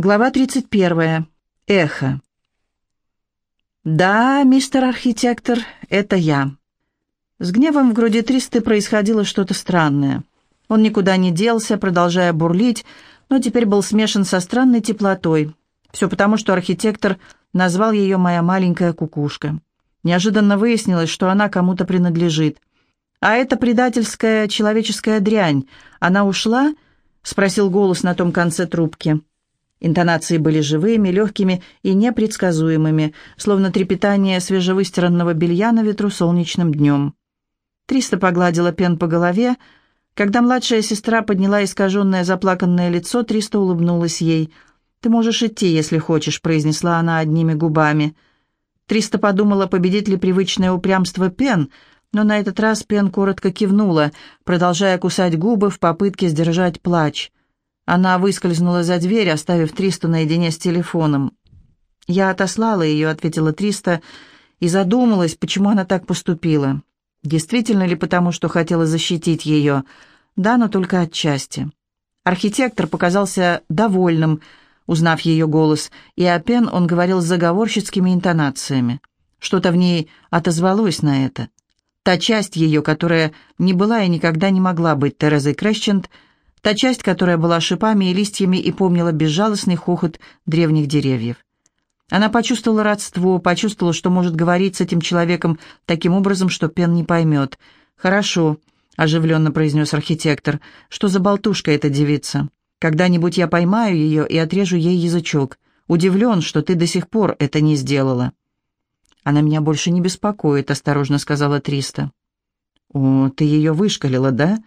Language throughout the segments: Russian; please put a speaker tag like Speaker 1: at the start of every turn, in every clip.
Speaker 1: Глава 31. Эхо. «Да, мистер архитектор, это я». С гневом в груди Тристы происходило что-то странное. Он никуда не делся, продолжая бурлить, но теперь был смешан со странной теплотой. Все потому, что архитектор назвал ее «моя маленькая кукушка». Неожиданно выяснилось, что она кому-то принадлежит. «А это предательская человеческая дрянь. Она ушла?» — спросил голос на том конце трубки. Интонации были живыми, легкими и непредсказуемыми, словно трепетание свежевыстиранного белья на ветру солнечным днем. Триста погладила Пен по голове. Когда младшая сестра подняла искаженное заплаканное лицо, Триста улыбнулась ей. «Ты можешь идти, если хочешь», — произнесла она одними губами. Триста подумала, победит ли привычное упрямство Пен, но на этот раз Пен коротко кивнула, продолжая кусать губы в попытке сдержать плач. Она выскользнула за дверь, оставив Триста наедине с телефоном. «Я отослала ее», — ответила Триста, и задумалась, почему она так поступила. Действительно ли потому, что хотела защитить ее? Да, но только отчасти. Архитектор показался довольным, узнав ее голос, и о Пен он говорил с заговорщицкими интонациями. Что-то в ней отозвалось на это. Та часть ее, которая не была и никогда не могла быть Терезой Крэщент — Та часть, которая была шипами и листьями и помнила безжалостный хохот древних деревьев. Она почувствовала родство, почувствовала, что может говорить с этим человеком таким образом, что Пен не поймет. «Хорошо», — оживленно произнес архитектор, — «что за болтушка эта девица? Когда-нибудь я поймаю ее и отрежу ей язычок. Удивлен, что ты до сих пор это не сделала». «Она меня больше не беспокоит», — осторожно сказала Триста. «О, ты ее вышкалила, да?»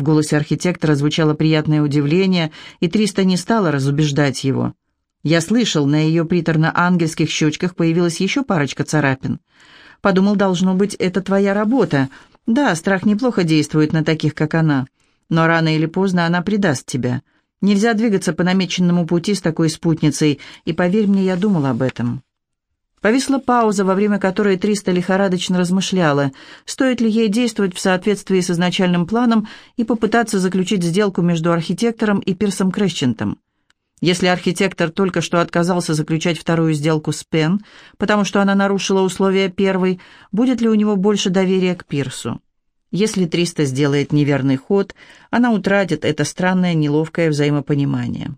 Speaker 1: В голосе архитектора звучало приятное удивление, и Триста не стала разубеждать его. Я слышал, на ее приторно-ангельских щечках появилась еще парочка царапин. Подумал, должно быть, это твоя работа. Да, страх неплохо действует на таких, как она. Но рано или поздно она предаст тебя. Нельзя двигаться по намеченному пути с такой спутницей, и поверь мне, я думал об этом. Повисла пауза, во время которой Триста лихорадочно размышляла, стоит ли ей действовать в соответствии с изначальным планом и попытаться заключить сделку между архитектором и Пирсом Крэщентом. Если архитектор только что отказался заключать вторую сделку с Пен, потому что она нарушила условия первой, будет ли у него больше доверия к Пирсу? Если Триста сделает неверный ход, она утратит это странное неловкое взаимопонимание.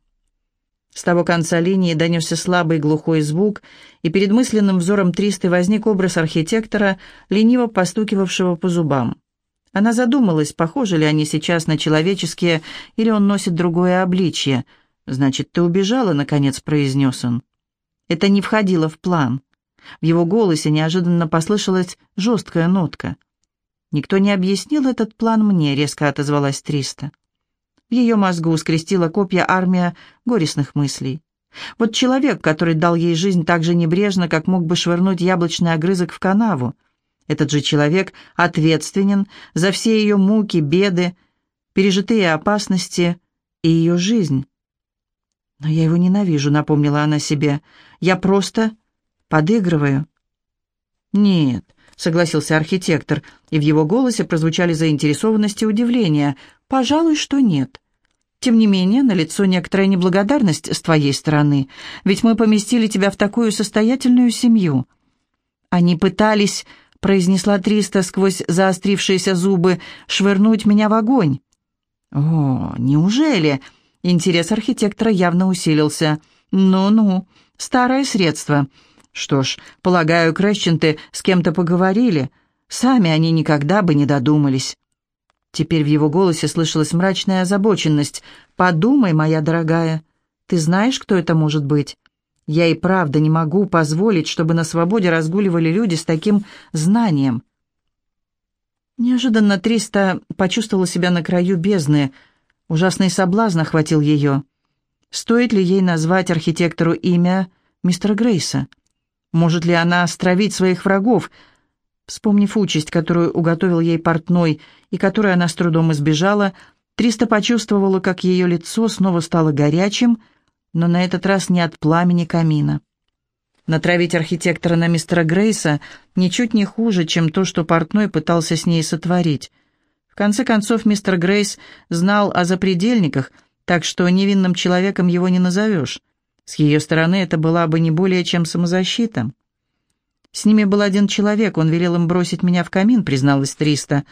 Speaker 1: С того конца линии донесся слабый глухой звук, и перед мысленным взором Тристы возник образ архитектора, лениво постукивавшего по зубам. Она задумалась, похожи ли они сейчас на человеческие, или он носит другое обличье. «Значит, ты убежала», — наконец произнес он. Это не входило в план. В его голосе неожиданно послышалась жесткая нотка. «Никто не объяснил этот план мне», — резко отозвалась Триста. В ее мозгу скрестила копья армия горестных мыслей. Вот человек, который дал ей жизнь так же небрежно, как мог бы швырнуть яблочный огрызок в канаву. Этот же человек ответственен за все ее муки, беды, пережитые опасности и ее жизнь. «Но я его ненавижу», — напомнила она себе. «Я просто подыгрываю». «Нет», — согласился архитектор, и в его голосе прозвучали заинтересованность и удивление. «Пожалуй, что нет. Тем не менее, налицо некоторая неблагодарность с твоей стороны, ведь мы поместили тебя в такую состоятельную семью». «Они пытались», — произнесла Триста сквозь заострившиеся зубы, — «швырнуть меня в огонь». «О, неужели?» Интерес архитектора явно усилился. «Ну-ну, старое средство. Что ж, полагаю, Крэщенты с кем-то поговорили. Сами они никогда бы не додумались». Теперь в его голосе слышалась мрачная озабоченность. «Подумай, моя дорогая, ты знаешь, кто это может быть? Я и правда не могу позволить, чтобы на свободе разгуливали люди с таким знанием». Неожиданно Триста почувствовала себя на краю бездны. Ужасный соблазн охватил ее. Стоит ли ей назвать архитектору имя мистера Грейса? Может ли она стравить своих врагов – Вспомнив участь, которую уготовил ей портной и которой она с трудом избежала, Триста почувствовала, как ее лицо снова стало горячим, но на этот раз не от пламени камина. Натравить архитектора на мистера Грейса ничуть не хуже, чем то, что портной пытался с ней сотворить. В конце концов, мистер Грейс знал о запредельниках, так что невинным человеком его не назовешь. С ее стороны это была бы не более чем самозащита. «С ними был один человек, он велел им бросить меня в камин», — призналась Триста,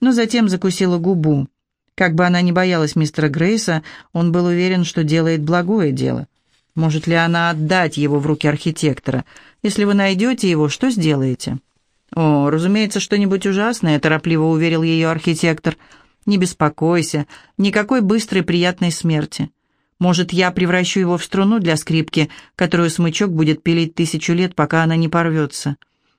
Speaker 1: но затем закусила губу. Как бы она ни боялась мистера Грейса, он был уверен, что делает благое дело. Может ли она отдать его в руки архитектора? Если вы найдете его, что сделаете?» «О, разумеется, что-нибудь ужасное», — торопливо уверил ее архитектор. «Не беспокойся, никакой быстрой приятной смерти. Может, я превращу его в струну для скрипки, которую смычок будет пилить тысячу лет, пока она не порвется.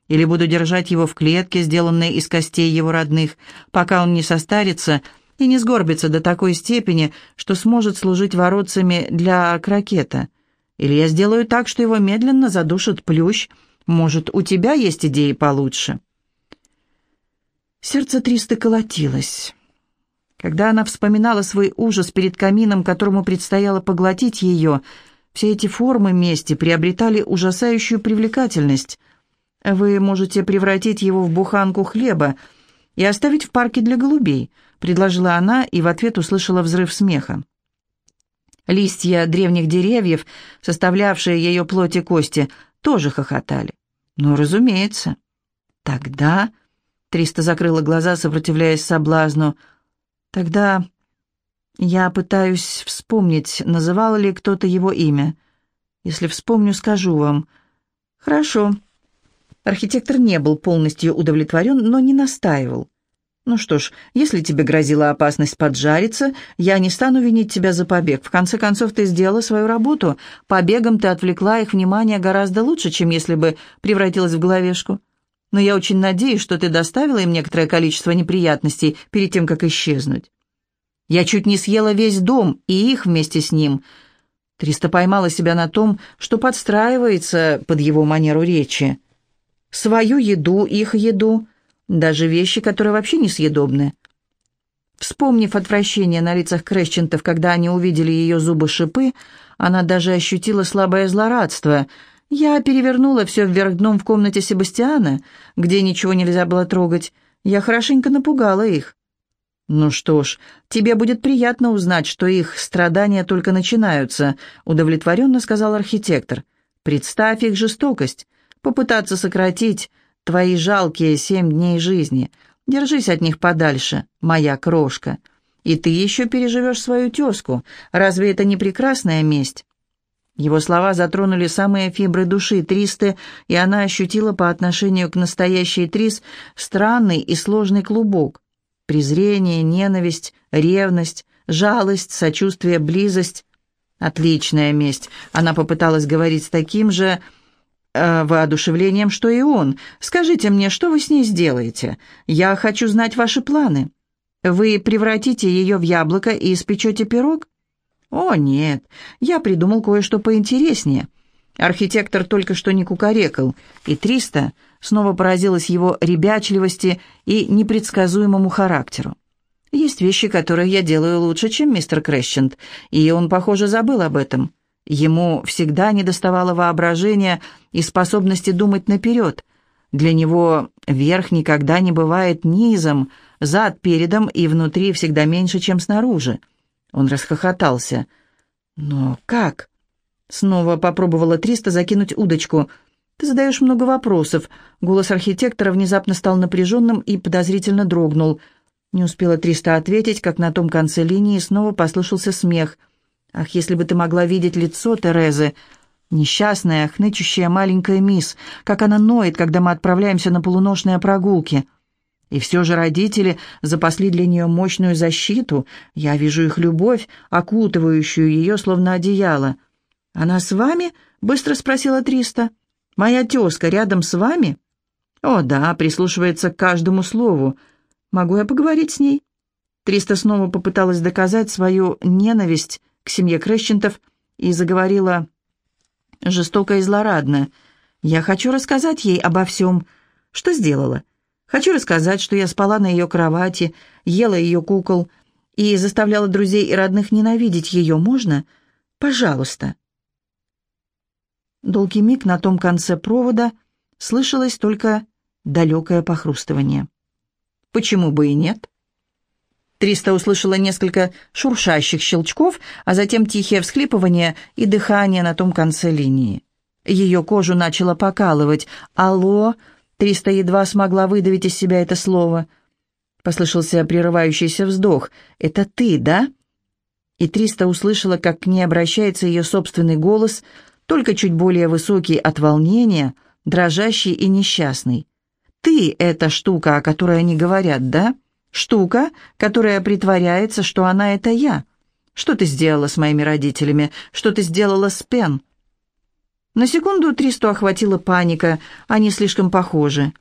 Speaker 1: Или буду держать его в клетке, сделанной из костей его родных, пока он не состарится и не сгорбится до такой степени, что сможет служить воротцами для крокета. Или я сделаю так, что его медленно задушит плющ. Может, у тебя есть идеи получше?» Сердце Тристы колотилось. Когда она вспоминала свой ужас перед камином, которому предстояло поглотить ее, все эти формы мести приобретали ужасающую привлекательность. «Вы можете превратить его в буханку хлеба и оставить в парке для голубей», — предложила она и в ответ услышала взрыв смеха. Листья древних деревьев, составлявшие ее плоть и кости, тоже хохотали. «Ну, разумеется». «Тогда...» — Триста закрыла глаза, сопротивляясь соблазну — Тогда я пытаюсь вспомнить, называл ли кто-то его имя. Если вспомню, скажу вам. Хорошо. Архитектор не был полностью удовлетворен, но не настаивал. «Ну что ж, если тебе грозила опасность поджариться, я не стану винить тебя за побег. В конце концов, ты сделала свою работу. Побегом ты отвлекла их внимание гораздо лучше, чем если бы превратилась в головешку но я очень надеюсь, что ты доставила им некоторое количество неприятностей перед тем, как исчезнуть. Я чуть не съела весь дом, и их вместе с ним. Триста поймала себя на том, что подстраивается под его манеру речи. Свою еду, их еду, даже вещи, которые вообще несъедобны. Вспомнив отвращение на лицах Крэсчентов, когда они увидели ее зубы-шипы, она даже ощутила слабое злорадство — я перевернула все вверх дном в комнате Себастьяна, где ничего нельзя было трогать. Я хорошенько напугала их. «Ну что ж, тебе будет приятно узнать, что их страдания только начинаются», — удовлетворенно сказал архитектор. «Представь их жестокость. Попытаться сократить твои жалкие семь дней жизни. Держись от них подальше, моя крошка. И ты еще переживешь свою тезку. Разве это не прекрасная месть?» Его слова затронули самые фибры души Тристы, и она ощутила по отношению к настоящей Трис странный и сложный клубок. Презрение, ненависть, ревность, жалость, сочувствие, близость. Отличная месть. Она попыталась говорить с таким же э, воодушевлением, что и он. «Скажите мне, что вы с ней сделаете? Я хочу знать ваши планы. Вы превратите ее в яблоко и испечете пирог?» «О, нет, я придумал кое-что поинтереснее». Архитектор только что не кукарекал, и Триста снова поразилась его ребячливости и непредсказуемому характеру. «Есть вещи, которые я делаю лучше, чем мистер Крэщент, и он, похоже, забыл об этом. Ему всегда недоставало воображения и способности думать наперед. Для него верх никогда не бывает низом, зад передом и внутри всегда меньше, чем снаружи. Он расхохотался. «Но как?» Снова попробовала Триста закинуть удочку. «Ты задаешь много вопросов». Голос архитектора внезапно стал напряженным и подозрительно дрогнул. Не успела Триста ответить, как на том конце линии снова послышался смех. «Ах, если бы ты могла видеть лицо Терезы!» Несчастная, хнычущая маленькая мисс, как она ноет, когда мы отправляемся на полуношные прогулки. И все же родители запасли для нее мощную защиту. Я вижу их любовь, окутывающую ее, словно одеяло. «Она с вами?» — быстро спросила Триста. «Моя тезка рядом с вами?» «О, да, прислушивается к каждому слову. Могу я поговорить с ней?» Триста снова попыталась доказать свою ненависть к семье Крещентов и заговорила жестоко и злорадно. «Я хочу рассказать ей обо всем. Что сделала?» Хочу рассказать, что я спала на ее кровати, ела ее кукол и заставляла друзей и родных ненавидеть ее. Можно? Пожалуйста. Долгий миг на том конце провода слышалось только далекое похрустывание. Почему бы и нет? Триста услышала несколько шуршащих щелчков, а затем тихие всхлипывания и дыхание на том конце линии. Ее кожу начало покалывать. «Алло!» Триста едва смогла выдавить из себя это слово. Послышался прерывающийся вздох. «Это ты, да?» И Триста услышала, как к ней обращается ее собственный голос, только чуть более высокий от волнения, дрожащий и несчастный. «Ты — эта штука, о которой они говорят, да?» Штука, которая притворяется, что она — это я. Что ты сделала с моими родителями? Что ты сделала с Пен?» На секунду Тристу охватила паника. Они слишком похожи.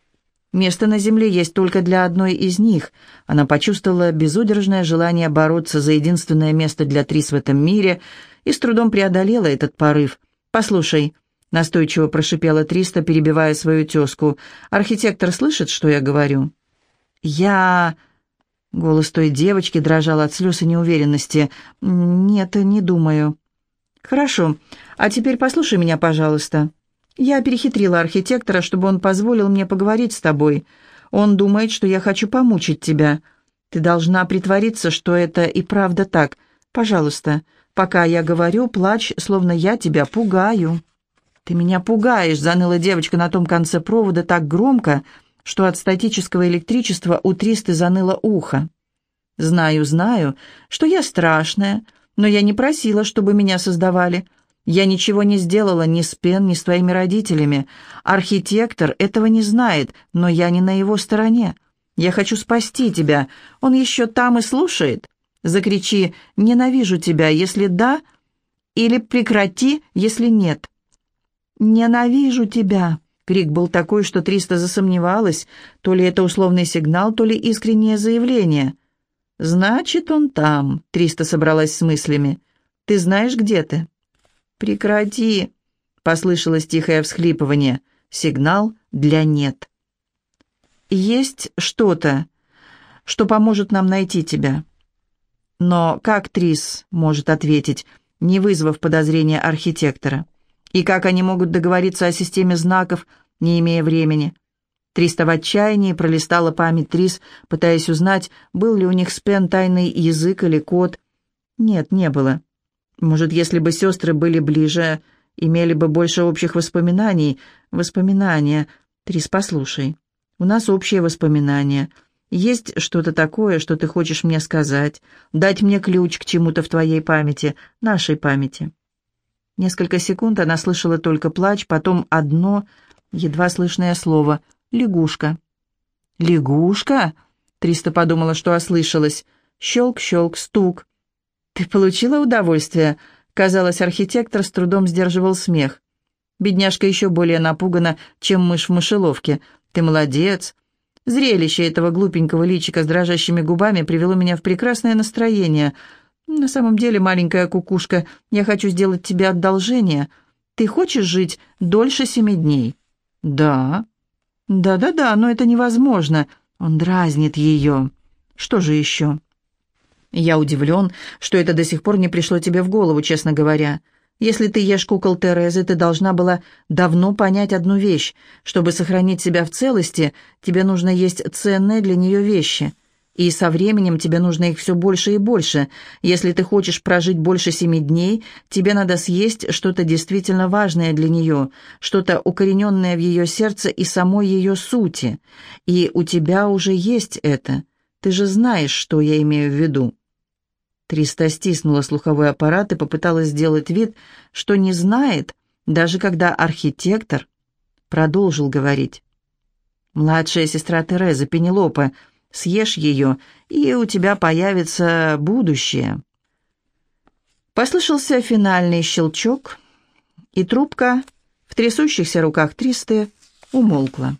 Speaker 1: Место на земле есть только для одной из них. Она почувствовала безудержное желание бороться за единственное место для Трис в этом мире и с трудом преодолела этот порыв. «Послушай», — настойчиво прошипела Триста, перебивая свою тезку, — «архитектор слышит, что я говорю?» «Я...» Голос той девочки дрожал от слез и неуверенности. «Нет, не думаю». «Хорошо. А теперь послушай меня, пожалуйста. Я перехитрила архитектора, чтобы он позволил мне поговорить с тобой. Он думает, что я хочу помучить тебя. Ты должна притвориться, что это и правда так. Пожалуйста, пока я говорю, плачь, словно я тебя пугаю». «Ты меня пугаешь», — заныла девочка на том конце провода так громко, — что от статического электричества у Тристы заныло ухо. «Знаю, знаю, что я страшная, но я не просила, чтобы меня создавали. Я ничего не сделала ни с Пен, ни с твоими родителями. Архитектор этого не знает, но я не на его стороне. Я хочу спасти тебя. Он еще там и слушает. Закричи «Ненавижу тебя», если да, или прекрати, если нет. «Ненавижу тебя», Крик был такой, что Триста засомневалась, то ли это условный сигнал, то ли искреннее заявление. «Значит, он там», — Триста собралась с мыслями. «Ты знаешь, где ты?» «Прекрати», — послышалось тихое всхлипывание. Сигнал для «нет». «Есть что-то, что поможет нам найти тебя». Но как Трис может ответить, не вызвав подозрения архитектора? И как они могут договориться о системе знаков, не имея времени? Триста в отчаянии пролистала память Трис, пытаясь узнать, был ли у них с Пен тайный язык или код. Нет, не было. Может, если бы сестры были ближе, имели бы больше общих воспоминаний. Воспоминания. Трис, послушай. У нас общие воспоминания. Есть что-то такое, что ты хочешь мне сказать, дать мне ключ к чему-то в твоей памяти, нашей памяти. Несколько секунд она слышала только плач, потом одно, едва слышное слово «лягушка». «Лягушка?» Триста подумала, что ослышалась. Щелк, щелк, стук. «Ты получила удовольствие?» Казалось, архитектор с трудом сдерживал смех. Бедняжка еще более напугана, чем мышь в мышеловке. «Ты молодец!» Зрелище этого глупенького личика с дрожащими губами привело меня в прекрасное настроение — «На самом деле, маленькая кукушка, я хочу сделать тебе одолжение. Ты хочешь жить дольше семи дней?» «Да». «Да-да-да, но это невозможно. Он дразнит ее. Что же еще?» «Я удивлен, что это до сих пор не пришло тебе в голову, честно говоря. Если ты ешь кукол Терезы, ты должна была давно понять одну вещь. Чтобы сохранить себя в целости, тебе нужно есть ценные для нее вещи». И со временем тебе нужно их все больше и больше. Если ты хочешь прожить больше семи дней, тебе надо съесть что-то действительно важное для нее, что-то укорененное в ее сердце и самой ее сути. И у тебя уже есть это. Ты же знаешь, что я имею в виду». Триста стиснула слуховой аппарат и попыталась сделать вид, что не знает, даже когда архитектор продолжил говорить. «Младшая сестра Тереза, Пенелопа, — Съешь ее, и у тебя появится будущее». Послышался финальный щелчок, и трубка в трясущихся руках Тристы умолкла.